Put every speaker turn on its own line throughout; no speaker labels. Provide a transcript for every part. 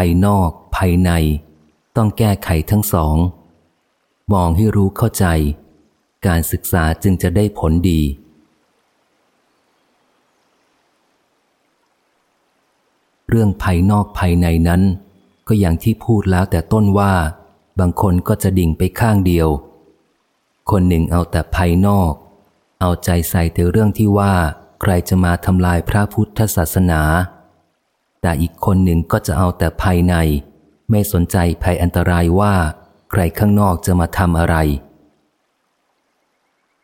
ภายนอก ภายใน ต้องแก้ไขทั้งสอง มองให้รู้เข้าใจ การศึกษาจึงจะได้ผลดี เรื่องภายนอกภายในนั้น ก็อย่างที่พูดแล้วแต่ต้นว่า บางคนก็จะดิ่งไปข้างเดียว คนหนึ่งเอาแต่ภายนอก เอาใจใส่แต่เรื่องที่ว่า ใครจะมาทำลายพระพุทธศาสนา แต่อีกคนหนึ่งก็จะเอาแต่ภายใน ไม่สนใจภัยอันตรายว่า ใครข้างนอกจะมาทำอะไร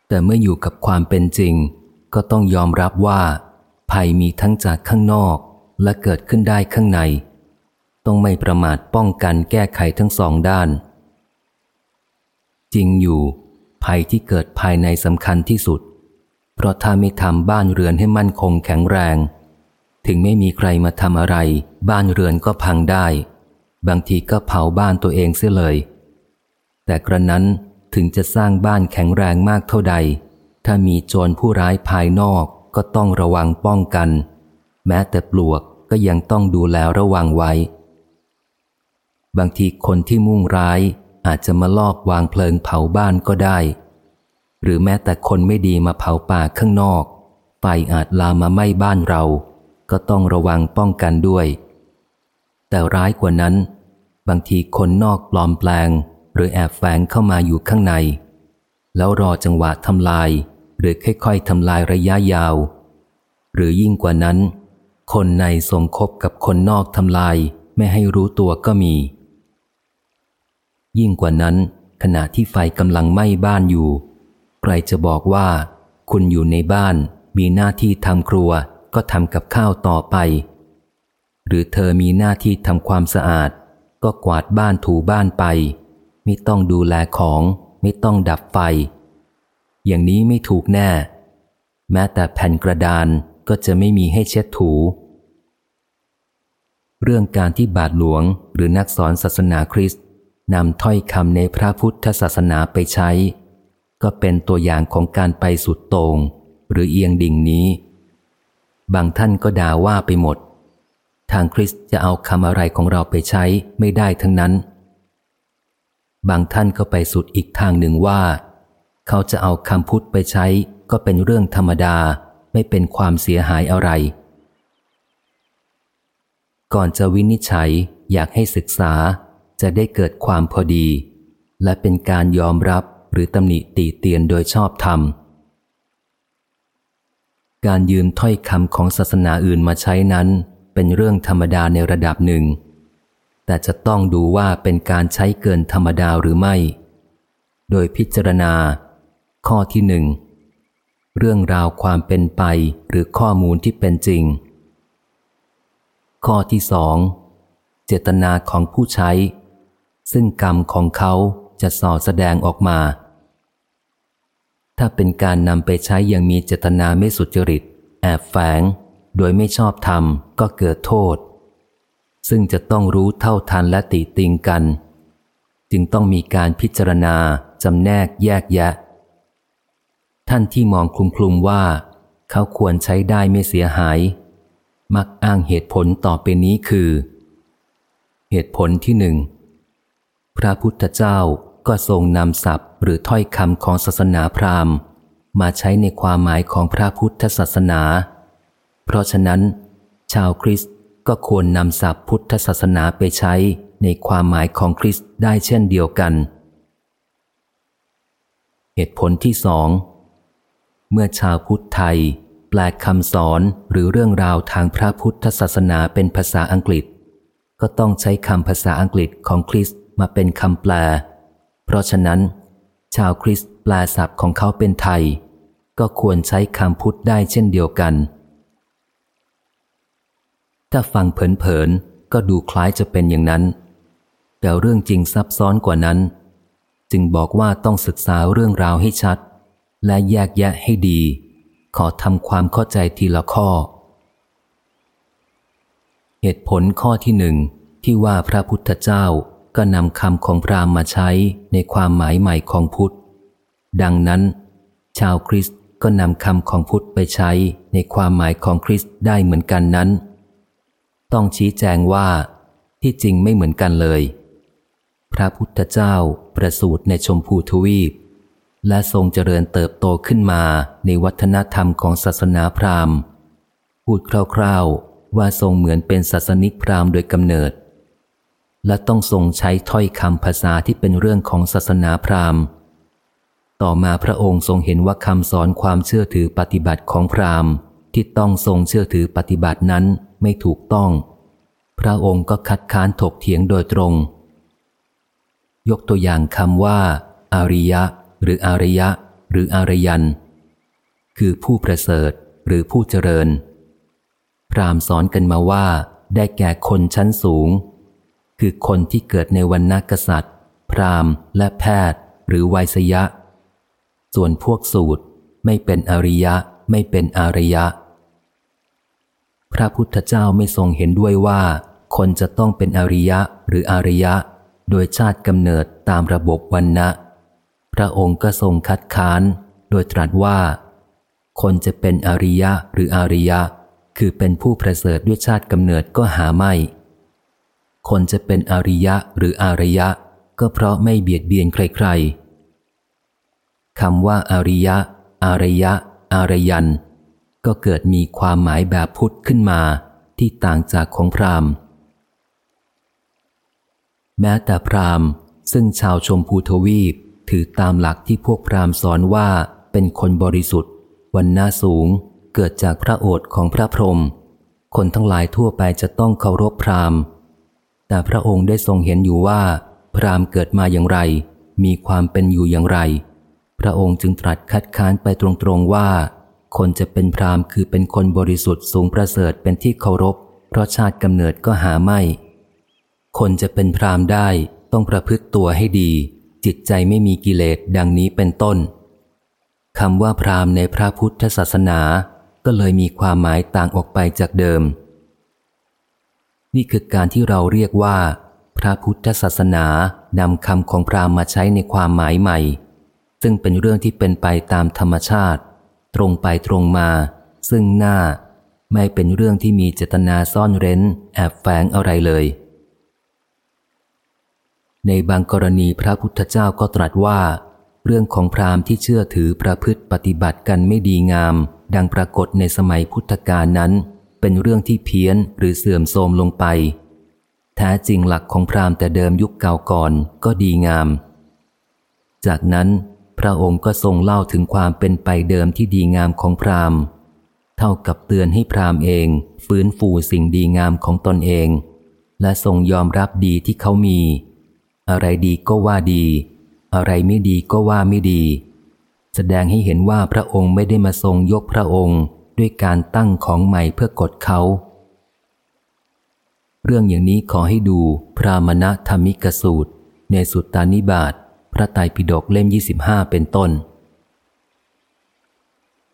แต่เมื่ออยู่กับความเป็นจริง ก็ต้องยอมรับว่า ภัยมีทั้งจากข้างนอกและเกิดขึ้นได้ข้างใน ต้องไม่ประมาทป้องกันแก้ไขทั้งสองด้าน จริงอยู่ ภัยที่เกิดภายในสำคัญที่สุด เพราะถ้าไม่ทำบ้านเรือนให้มั่นคงแข็งแรง ถึงไม่มีใครมาทำอะไร บ้านเรือนก็พังได้ บางทีก็เผาบ้านตัวเองเสียเลย แต่กระนั้นถึงจะสร้างบ้านแข็งแรงมากเท่าใด ถ้ามีโจรผู้ร้ายภายนอกก็ต้องระวังป้องกัน แม้แต่ปลวกก็ยังต้องดูแลระวังไว้ บางทีคนที่มุ่งร้ายอาจจะมาลอบวางเพลิงเผาบ้านก็ได้ หรือแม้แต่คนไม่ดีมาเผาป่าข้างนอกไฟอาจลามมาไหม้บ้านเรา ก็ต้องระวังป้องกันด้วย แต่ร้ายกว่านั้น บางทีคนนอกปลอมแปลง หรือแอบแฝงเข้ามาอยู่ข้างใน แล้วรอจังหวะทำลาย หรือค่อยๆทำลายระยะยาว หรือยิ่งกว่านั้น คนในสมคบกับคนนอกทำลายไม่ให้รู้ตัวก็มี ยิ่งกว่านั้น ขณะที่ไฟกำลังไหม้บ้านอยู่ ใครจะบอกว่า คุณอยู่ในบ้านมีหน้าที่ทำครัว ก็ทำกับข้าวต่อไป หรือเธอมีหน้าที่ทำความสะอาด ก็กวาดบ้านถูบ้านไป ไม่ต้องดูแลของ ไม่ต้องดับไฟ อย่างนี้ไม่ถูกแน่ แม้แต่แผ่นกระดานก็จะไม่มีให้เช็ดถู เรื่องการที่บาทหลวงหรือนักสอนศาสนาคริสต์นำถ้อยคำในพระพุทธศาสนาไปใช้ ก็เป็นตัวอย่างของการไปสุดโตง่งหรือเอียงดิ่งนี้ บางท่านก็ด่าว่าไปหมด ทางคริสจะเอาคำอะไรของเราไปใช้ไม่ได้ทั้งนั้น บางท่านก็ไปสุดอีกทางหนึ่งว่า เขาจะเอาคำพุทธไปใช้ก็เป็นเรื่องธรรมดาไม่เป็นความเสียหายอะไร ก่อนจะวินิจฉัยอยากให้ศึกษาจะได้เกิดความพอดี และเป็นการยอมรับหรือตำหนิตีเตียนโดยชอบธรรม การยืมถ้อยคำของศาสนาอื่นมาใช้นั้น เป็นเรื่องธรรมดาในระดับหนึ่ง แต่จะต้องดูว่าเป็นการใช้เกินธรรมดาหรือไม่ โดยพิจารณา ข้อที่หนึ่งเรื่องราวความเป็นไปหรือข้อมูลที่เป็นจริง ข้อที่สองเจตนาของผู้ใช้ ซึ่งกรรมของเขาจะส่อแสดงออกมา ถ้าเป็นการนำไปใช้อย่างมีเจตนาไม่สุจริต แอบแฝง โดยไม่ชอบธรรมก็เกิดโทษ ซึ่งจะต้องรู้เท่าทันและติติงกัน จึงต้องมีการพิจารณาจำแนกแยกแยะ ท่านที่มองคลุมคลุมว่า เขาควรใช้ได้ไม่เสียหาย มักอ้างเหตุผลต่อไปนี้คือ เหตุผลที่หนึ่งพระพุทธเจ้า ก็ทรงนำศัพท์ หรือถ้อยคำของศาสนาพราหมณ์ มาใช้ในความหมายของพระพุทธศาสนา เพราะฉะนั้น ชาวคริสต์ก็ควรนำศัพท์พุทธศาสนาไปใช้ในความหมายของคริสต์ได้เช่นเดียวกัน เหตุผลที่สองเมื่อชาวพุทธไทย แปลคำสอนหรือเรื่องราวทางพระพุทธศาสนาเป็นภาษาอังกฤษ ก็ต้องใช้คำภาษาอังกฤษของคริสต์มาเป็นคำแปล เพราะฉะนั้น ชาวคริสต์แปลศัพท์ของเขาเป็นไทย ก็ควรใช้คำพุทธได้เช่นเดียวกัน ถ้าฟังเผินๆก็ดูคล้ายจะเป็นอย่างนั้น แต่เรื่องจริงซับซ้อนกว่านั้น จึงบอกว่าต้องศึกษาเรื่องราวให้ชัด และแยกแยะให้ดี ขอทำความเข้าใจทีละข้อ เหตุผลข้อที่หนึ่งที่ว่าพระพุทธเจ้า ก็นำคำของพราหมณ์มาใช้ในความหมายใหม่ของพุทธ ดังนั้น ชาวคริสต์ก็นำคำของพุทธไปใช้ในความหมายของคริสต์ได้เหมือนกันนั้น ต้องชี้แจงว่าที่จริงไม่เหมือนกันเลย พระพุทธเจ้าประสูติในชมพูทวีป และทรงเจริญเติบโตขึ้นมาในวัฒนธรรมของศาสนาพราหมณ์ พูดคร่าวๆว่าทรงเหมือนเป็นศาสนิกพราหมณ์โดยกำเนิด และต้องทรงใช้ถ้อยคำภาษาที่เป็นเรื่องของศาสนาพราหมณ์ ต่อมาพระองค์ทรงเห็นว่าคำสอนความเชื่อถือปฏิบัติของพราหมณ์ ที่ต้องทรงเชื่อถือปฏิบัตินั้นไม่ถูกต้อง พระองค์ก็คัดค้านถกเถียงโดยตรง ยกตัวอย่างคำว่า อาริยะ หรืออารยะ หรืออารยัน คือผู้ประเสริฐหรือผู้เจริญ พราหมณ์สอนกันมาว่า ได้แก่คนชั้นสูง คือคนที่เกิดในวันนักษัตริย์ พรามและแพทย์ หรือไวยสยะ ส่วนพวกสูตรไม่เป็นอริยะไม่เป็นอารยะ พระพุทธเจ้าไม่ทรงเห็นด้วยว่า คนจะต้องเป็นอริยะหรืออารยะ โดยชาติกำเนิดตามระบบวันนะพระองค์ก็ทรงคัดค้าน โดยตรัสว่า คนจะเป็นอริยะหรืออารยะ คือเป็นผู้ประเสริฐด้วยชาติกำเนิดก็หาไม่ คนจะเป็นอริยะหรืออารยะ ก็เพราะไม่เบียดเบียนใครๆคำว่าอริยะ อารยะ อารยัน ก็เกิดมีความหมายแบบพุทธขึ้นมาที่ต่างจากของพราหมณ์ แม้แต่พราหมณ์ ซึ่งชาวชมพูทวีปถือตามหลักที่พวกพราหมณ์สอนว่าเป็นคนบริสุทธิ์ วันหน้าสูงเกิดจากพระโอษฐ์ของพระพรหมคนทั้งหลายทั่วไปจะต้องเคารพพราหมณ์ แต่พระองค์ได้ทรงเห็นอยู่ว่า พราหมณ์เกิดมาอย่างไร มีความเป็นอยู่อย่างไร พระองค์จึงตรัสคัดค้านไปตรงๆว่า คนจะเป็นพรามคือเป็นคนบริสุทธิ์สูงประเสริฐเป็นที่เคารพ เพราะชาติกำเนิดก็หาไม่ คนจะเป็นพรามได้ต้องประพฤติตัวให้ดี จิตใจไม่มีกิเลสดังนี้เป็นต้นคำว่าพรามในพระพุทธศาสนา ก็เลยมีความหมายต่างออกไปจากเดิม นี่คือการที่เราเรียกว่า พระพุทธศาสนานำคำของพราหมณ์มาใช้ในความหมายใหม่ ซึ่งเป็นเรื่องที่เป็นไปตามธรรมชาติ ตรงไปตรงมา ซึ่งหน้า ไม่เป็นเรื่องที่มีเจตนาซ่อนเร้น แอบแฝงอะไรเลย ในบางกรณีพระพุทธเจ้าก็ตรัสว่า เรื่องของพราหมณ์ที่เชื่อถือประพฤติปฏิบัติกันไม่ดีงาม ดังปรากฏในสมัยพุทธกาลนั้น เป็นเรื่องที่เพี้ยนหรือเสื่อมโทรมลงไปแท้จริงหลักของพราหมณ์แต่เดิมยุคเก่าก่อนก็ดีงาม จากนั้นพระองค์ก็ทรงเล่าถึงความเป็นไปเดิมที่ดีงามของพราหมณ์ เท่ากับเตือนให้พราหมณ์เอง ฟื้นฟูสิ่งดีงามของตนเอง และทรงยอมรับดีที่เขามี อะไรดีก็ว่าดี อะไรไม่ดีก็ว่าไม่ดี แสดงให้เห็นว่าพระองค์ไม่ได้มาทรงยกพระองค์ ด้วยการตั้งของใหม่เพื่อกดเขา เรื่องอย่างนี้ขอให้ดูพระมณธรรมิกสูตร ในสุตตานิบาตพระไตรปิฎกเล่ม 25 เป็นต้น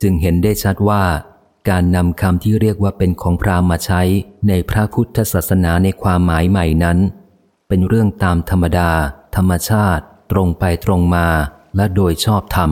จึงเห็นได้ชัดว่า การนำคำที่เรียกว่าเป็นของพราหมณ์มาใช้ในพระพุทธศาสนาในความหมายใหม่นั้น เป็นเรื่องตามธรรมดา ธรรมชาติ ตรงไปตรงมาและโดยชอบธรรม